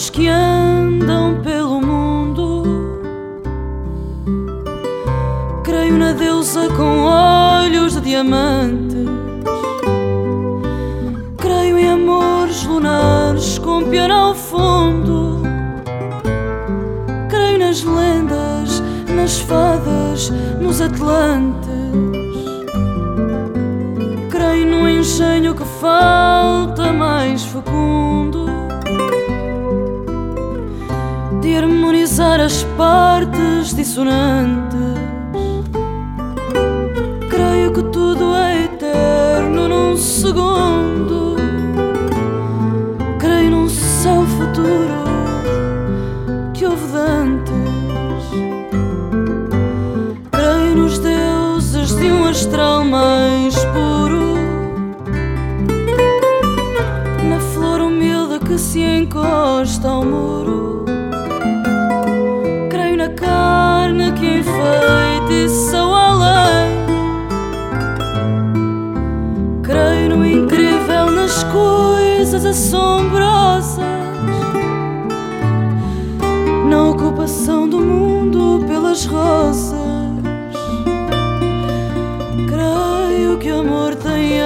os que andam pelo mundo. Creio na deusa com olhos de diamantes. Creio em amores lunares com pior ao fundo. Creio nas lendas, nas fadas, nos atlantes. Creio no engenho que falta mais fecundo de harmonizar as partes dissonantes. Creio que tudo é eterno num segundo. Creio num céu futuro que houve de antes. Creio nos deuses de um astral mais se encosta ao muro. Creio na carne que enfeitiça o além. Creio no incrível, nas coisas assombrosas. Na ocupação do mundo pelas rosas. Creio que o amor tem